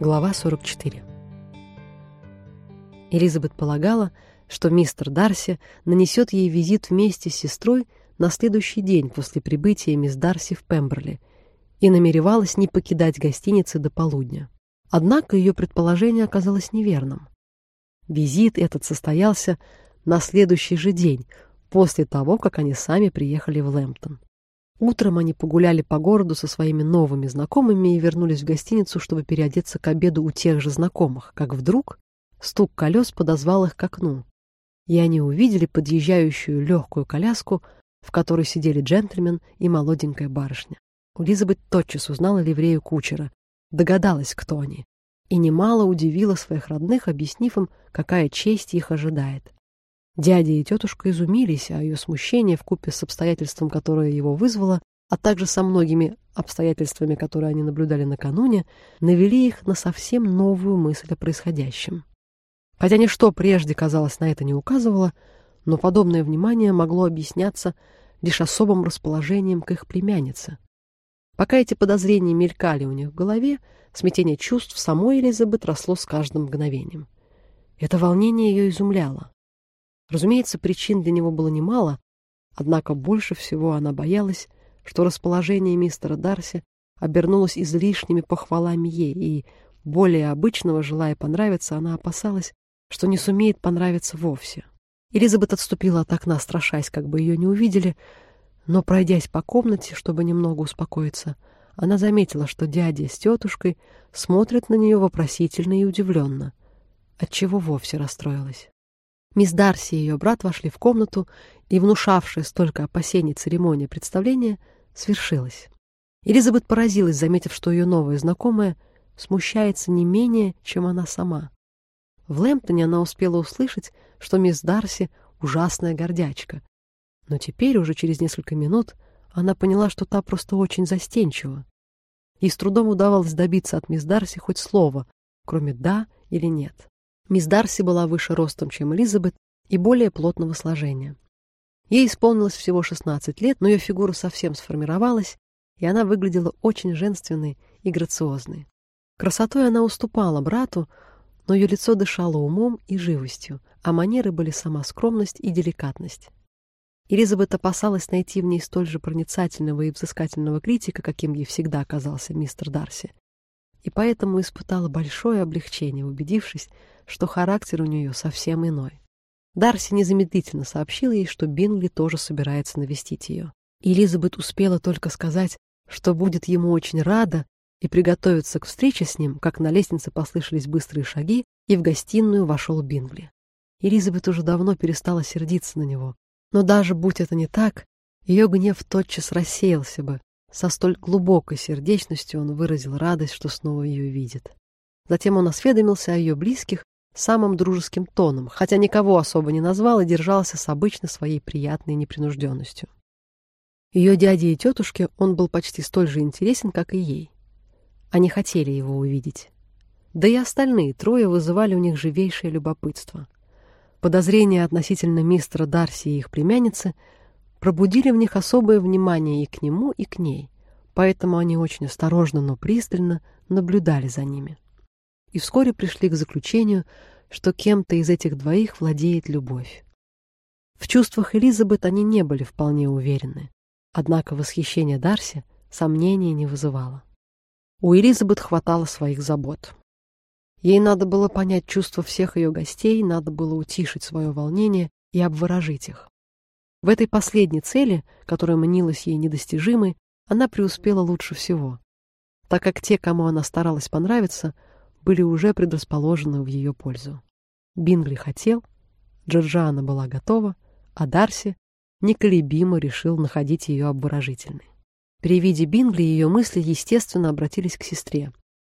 Глава 44 Элизабет полагала, что мистер Дарси нанесет ей визит вместе с сестрой на следующий день после прибытия мисс Дарси в Пемберли и намеревалась не покидать гостиницы до полудня. Однако ее предположение оказалось неверным. Визит этот состоялся на следующий же день, после того, как они сами приехали в Лэмптон. Утром они погуляли по городу со своими новыми знакомыми и вернулись в гостиницу, чтобы переодеться к обеду у тех же знакомых, как вдруг стук колес подозвал их к окну, и они увидели подъезжающую легкую коляску, в которой сидели джентльмен и молоденькая барышня. Элизабет тотчас узнала ливрею кучера, догадалась, кто они, и немало удивила своих родных, объяснив им, какая честь их ожидает. Дядя и тетушка изумились, а ее смущение вкупе с обстоятельством, которое его вызвало, а также со многими обстоятельствами, которые они наблюдали накануне, навели их на совсем новую мысль о происходящем. Хотя ничто прежде, казалось, на это не указывало, но подобное внимание могло объясняться лишь особым расположением к их племяннице. Пока эти подозрения мелькали у них в голове, смятение чувств самой Элизабет росло с каждым мгновением. Это волнение ее изумляло. Разумеется, причин для него было немало, однако больше всего она боялась, что расположение мистера Дарси обернулось излишними похвалами ей, и, более обычного, желая понравиться, она опасалась, что не сумеет понравиться вовсе. Элизабет отступила от окна, страшась, как бы ее не увидели, но, пройдясь по комнате, чтобы немного успокоиться, она заметила, что дядя с тетушкой смотрят на нее вопросительно и удивленно, отчего вовсе расстроилась. Мисс Дарси и ее брат вошли в комнату, и внушавшая столько опасений церемония представления свершилась. Элизабет поразилась, заметив, что ее новая знакомая смущается не менее, чем она сама. В Лэмптоне она успела услышать, что мисс Дарси ужасная гордячка. Но теперь, уже через несколько минут, она поняла, что та просто очень застенчива. Ей с трудом удавалось добиться от мисс Дарси хоть слова, кроме «да» или «нет». Мисс Дарси была выше ростом, чем Элизабет, и более плотного сложения. Ей исполнилось всего 16 лет, но ее фигура совсем сформировалась, и она выглядела очень женственной и грациозной. Красотой она уступала брату, но ее лицо дышало умом и живостью, а манеры были сама скромность и деликатность. Элизабет опасалась найти в ней столь же проницательного и взыскательного критика, каким ей всегда оказался мистер Дарси, и поэтому испытала большое облегчение, убедившись, что характер у нее совсем иной. Дарси незамедлительно сообщил ей, что Бингли тоже собирается навестить ее. Элизабет успела только сказать, что будет ему очень рада и приготовиться к встрече с ним, как на лестнице послышались быстрые шаги, и в гостиную вошел Бингли. Элизабет уже давно перестала сердиться на него, но даже будь это не так, ее гнев тотчас рассеялся бы. Со столь глубокой сердечностью он выразил радость, что снова ее видит. Затем он осведомился о ее близких самым дружеским тоном, хотя никого особо не назвал и держался с обычной своей приятной непринужденностью. Ее дяде и тетушке он был почти столь же интересен, как и ей. Они хотели его увидеть. Да и остальные трое вызывали у них живейшее любопытство. Подозрения относительно мистера Дарси и их племянницы пробудили в них особое внимание и к нему, и к ней, поэтому они очень осторожно, но пристально наблюдали за ними и вскоре пришли к заключению, что кем-то из этих двоих владеет любовь. В чувствах Элизабет они не были вполне уверены, однако восхищение Дарси сомнения не вызывало. У Элизабет хватало своих забот. Ей надо было понять чувства всех ее гостей, надо было утишить свое волнение и обворожить их. В этой последней цели, которая мнилась ей недостижимой, она преуспела лучше всего, так как те, кому она старалась понравиться, были уже предрасположены в ее пользу. Бингли хотел, Джорджиана была готова, а Дарси неколебимо решил находить ее обворожительной. При виде Бингли ее мысли, естественно, обратились к сестре.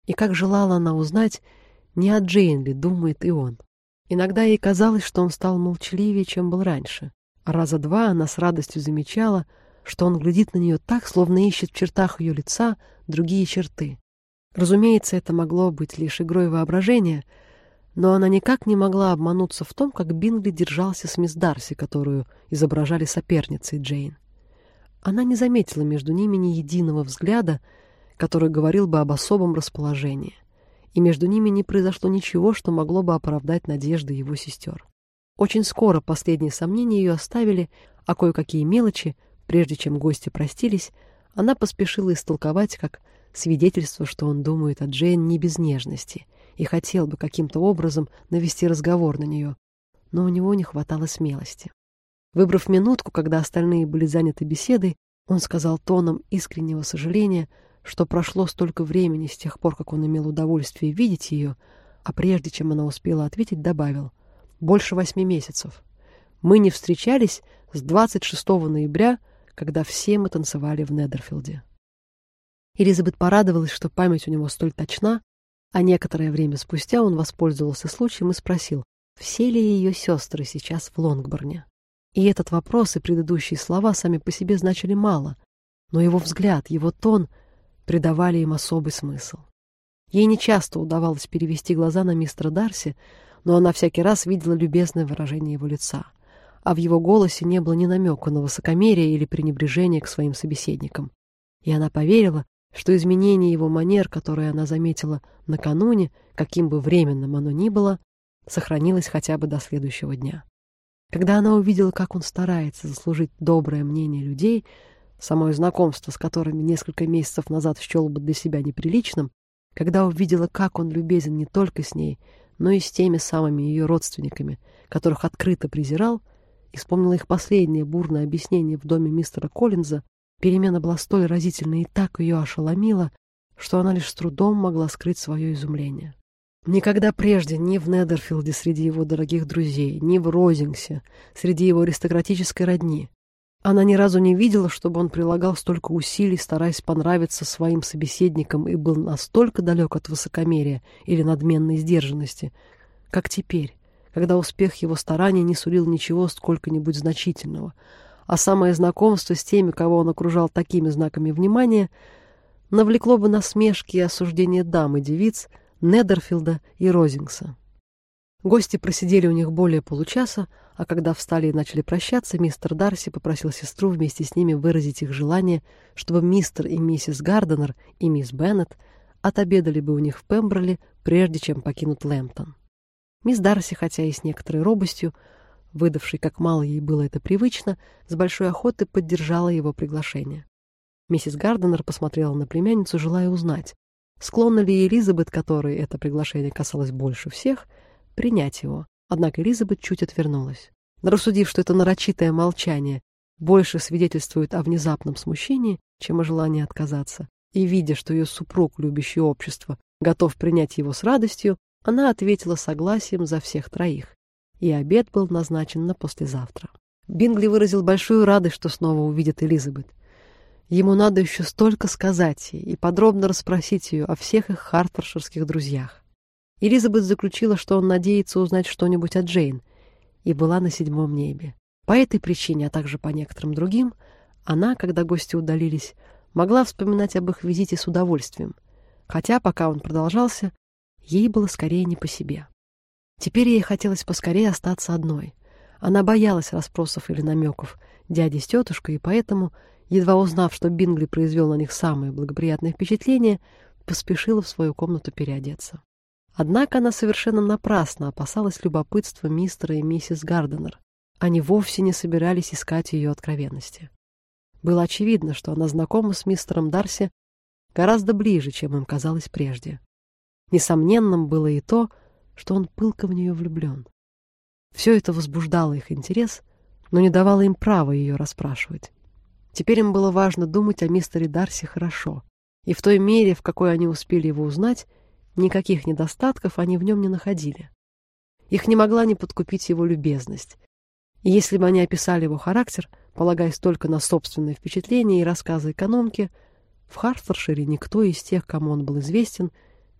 И как желала она узнать, не о Джейн ли думает и он. Иногда ей казалось, что он стал молчаливее, чем был раньше. Раза два она с радостью замечала, что он глядит на нее так, словно ищет в чертах ее лица другие черты. Разумеется, это могло быть лишь игрой воображения, но она никак не могла обмануться в том, как Бингли держался с мисс Дарси, которую изображали соперницей Джейн. Она не заметила между ними ни единого взгляда, который говорил бы об особом расположении, и между ними не произошло ничего, что могло бы оправдать надежды его сестер. Очень скоро последние сомнения ее оставили, а кое-какие мелочи, прежде чем гости простились, она поспешила истолковать как свидетельство, что он думает о Джейн не без нежности и хотел бы каким-то образом навести разговор на нее, но у него не хватало смелости. Выбрав минутку, когда остальные были заняты беседой, он сказал тоном искреннего сожаления, что прошло столько времени с тех пор, как он имел удовольствие видеть ее, а прежде чем она успела ответить, добавил «больше восьми месяцев. Мы не встречались с 26 ноября, когда все мы танцевали в Недерфилде». Элизабет порадовалась, что память у него столь точна, а некоторое время спустя он воспользовался случаем и спросил, все ли ее сестры сейчас в Лонгборне. И этот вопрос и предыдущие слова сами по себе значили мало, но его взгляд, его тон придавали им особый смысл. Ей нечасто удавалось перевести глаза на мистера Дарси, но она всякий раз видела любезное выражение его лица, а в его голосе не было ни намека на высокомерие или пренебрежение к своим собеседникам. И она поверила, что изменение его манер, которое она заметила накануне, каким бы временным оно ни было, сохранилось хотя бы до следующего дня. Когда она увидела, как он старается заслужить доброе мнение людей, самое знакомство с которыми несколько месяцев назад счел бы для себя неприличным, когда увидела, как он любезен не только с ней, но и с теми самыми ее родственниками, которых открыто презирал, и вспомнила их последнее бурное объяснение в доме мистера Коллинза, перемена была столь разительной и так ее ошеломила, что она лишь с трудом могла скрыть свое изумление. Никогда прежде ни в Недерфилде среди его дорогих друзей, ни в Розингсе среди его аристократической родни. Она ни разу не видела, чтобы он прилагал столько усилий, стараясь понравиться своим собеседникам и был настолько далек от высокомерия или надменной сдержанности, как теперь, когда успех его стараний не сулил ничего сколько-нибудь значительного, а самое знакомство с теми, кого он окружал такими знаками внимания, навлекло бы насмешки и осуждения дам и девиц, Недерфилда и Розингса. Гости просидели у них более получаса, а когда встали и начали прощаться, мистер Дарси попросил сестру вместе с ними выразить их желание, чтобы мистер и миссис Гарденер и мисс Беннет отобедали бы у них в Пемброле, прежде чем покинут Лэмптон. Мисс Дарси, хотя и с некоторой робостью, выдавшей, как мало ей было это привычно, с большой охотой поддержала его приглашение. Миссис Гарденер посмотрела на племянницу, желая узнать, Склонна ли Элизабет, которой это приглашение касалось больше всех, принять его? Однако Элизабет чуть отвернулась. Рассудив, что это нарочитое молчание больше свидетельствует о внезапном смущении, чем о желании отказаться, и видя, что ее супруг, любящий общество, готов принять его с радостью, она ответила согласием за всех троих, и обед был назначен на послезавтра. Бингли выразил большую радость, что снова увидит Элизабет. Ему надо еще столько сказать ей и подробно расспросить ее о всех их хартфорширских друзьях. Элизабет заключила, что он надеется узнать что-нибудь о Джейн, и была на седьмом небе. По этой причине, а также по некоторым другим, она, когда гости удалились, могла вспоминать об их визите с удовольствием, хотя, пока он продолжался, ей было скорее не по себе. Теперь ей хотелось поскорее остаться одной. Она боялась расспросов или намеков дяди с тетушкой, и поэтому едва узнав, что Бингли произвел на них самое благоприятное впечатление, поспешила в свою комнату переодеться. Однако она совершенно напрасно опасалась любопытства мистера и миссис Гарденер. Они вовсе не собирались искать ее откровенности. Было очевидно, что она знакома с мистером Дарси гораздо ближе, чем им казалось прежде. Несомненным было и то, что он пылко в нее влюблен. Все это возбуждало их интерес, но не давало им права ее расспрашивать. Теперь им было важно думать о мистере Дарси хорошо, и в той мере, в какой они успели его узнать, никаких недостатков они в нем не находили. Их не могла не подкупить его любезность. И если бы они описали его характер, полагаясь только на собственные впечатления и рассказы экономки, в Хартфоршире никто из тех, кому он был известен,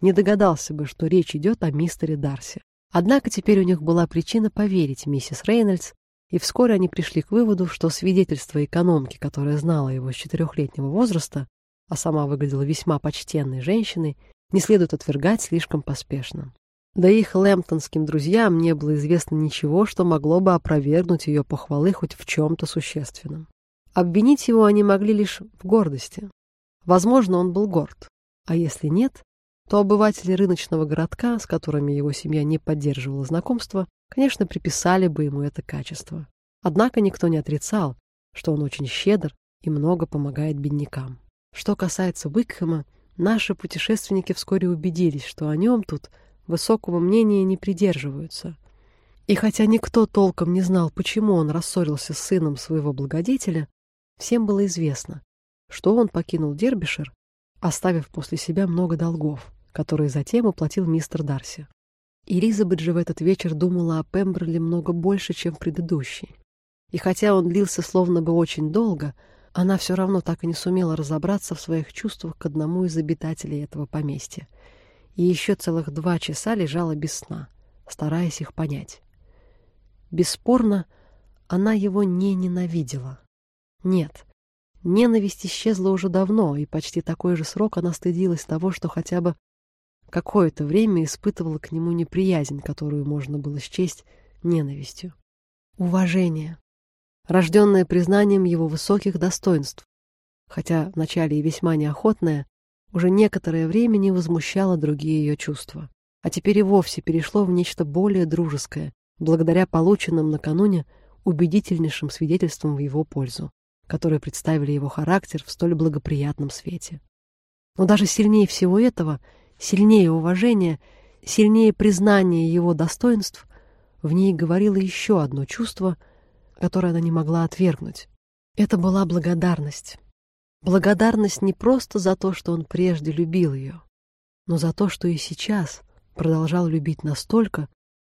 не догадался бы, что речь идет о мистере Дарси. Однако теперь у них была причина поверить миссис Рейнольдс, и вскоре они пришли к выводу, что свидетельство экономки, которая знала его с четырехлетнего возраста, а сама выглядела весьма почтенной женщиной, не следует отвергать слишком поспешно. Да их лэмптонским друзьям не было известно ничего, что могло бы опровергнуть ее похвалы хоть в чем-то существенном. Обвинить его они могли лишь в гордости. Возможно, он был горд, а если нет, то обыватели рыночного городка, с которыми его семья не поддерживала знакомства, конечно, приписали бы ему это качество. Однако никто не отрицал, что он очень щедр и много помогает беднякам. Что касается Уикхэма, наши путешественники вскоре убедились, что о нем тут высокого мнения не придерживаются. И хотя никто толком не знал, почему он рассорился с сыном своего благодетеля, всем было известно, что он покинул Дербишир, оставив после себя много долгов, которые затем уплатил мистер Дарси. Элизабет же в этот вечер думала о Пемберли много больше, чем предыдущий. И хотя он длился словно бы очень долго, она все равно так и не сумела разобраться в своих чувствах к одному из обитателей этого поместья. И еще целых два часа лежала без сна, стараясь их понять. Бесспорно, она его не ненавидела. Нет, ненависть исчезла уже давно, и почти такой же срок она стыдилась того, что хотя бы какое-то время испытывала к нему неприязнь, которую можно было счесть ненавистью. Уважение рожденное признанием его высоких достоинств, хотя вначале и весьма неохотное, уже некоторое время не возмущало другие ее чувства, а теперь и вовсе перешло в нечто более дружеское, благодаря полученным накануне убедительнейшим свидетельствам в его пользу, которые представили его характер в столь благоприятном свете. Но даже сильнее всего этого, сильнее уважения, сильнее признания его достоинств, в ней говорило еще одно чувство — которое она не могла отвергнуть. Это была благодарность. Благодарность не просто за то, что он прежде любил ее, но за то, что и сейчас продолжал любить настолько,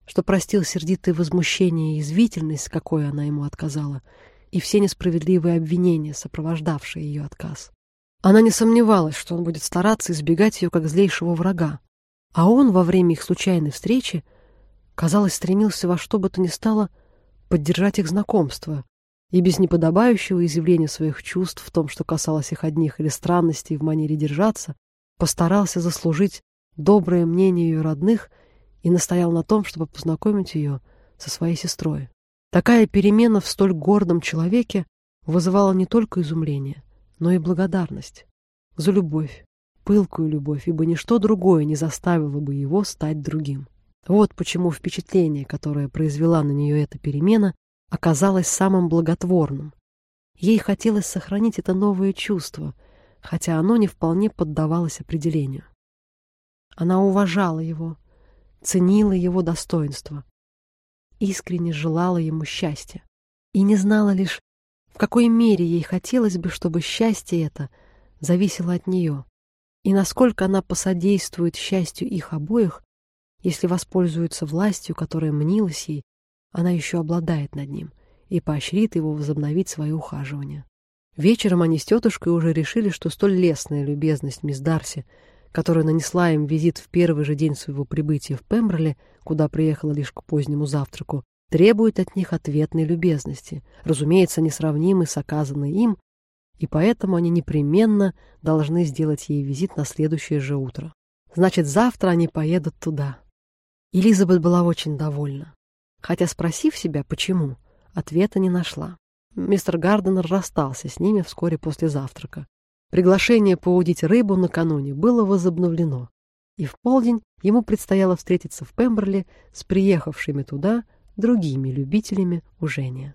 что простил сердитое возмущение и извительность, какой она ему отказала, и все несправедливые обвинения, сопровождавшие ее отказ. Она не сомневалась, что он будет стараться избегать ее как злейшего врага, а он во время их случайной встречи, казалось, стремился во что бы то ни стало поддержать их знакомство, и без неподобающего изъявления своих чувств в том, что касалось их одних или странностей в манере держаться, постарался заслужить доброе мнение ее родных и настоял на том, чтобы познакомить ее со своей сестрой. Такая перемена в столь гордом человеке вызывала не только изумление, но и благодарность за любовь, пылкую любовь, ибо ничто другое не заставило бы его стать другим. Вот почему впечатление, которое произвела на нее эта перемена, оказалось самым благотворным. Ей хотелось сохранить это новое чувство, хотя оно не вполне поддавалось определению. Она уважала его, ценила его достоинство, искренне желала ему счастья и не знала лишь, в какой мере ей хотелось бы, чтобы счастье это зависело от нее, и насколько она посодействует счастью их обоих, если воспользуется властью, которая мнилась ей, она еще обладает над ним и поощрит его возобновить свое ухаживание. Вечером они с тетушкой уже решили, что столь лестная любезность мисс Дарси, которая нанесла им визит в первый же день своего прибытия в Пемберли, куда приехала лишь к позднему завтраку, требует от них ответной любезности, разумеется, несравнимой с оказанной им, и поэтому они непременно должны сделать ей визит на следующее же утро. Значит, завтра они поедут туда. Элизабет была очень довольна. Хотя, спросив себя, почему, ответа не нашла. Мистер Гарденер расстался с ними вскоре после завтрака. Приглашение поудить рыбу накануне было возобновлено, и в полдень ему предстояло встретиться в Пемберли с приехавшими туда другими любителями ужения.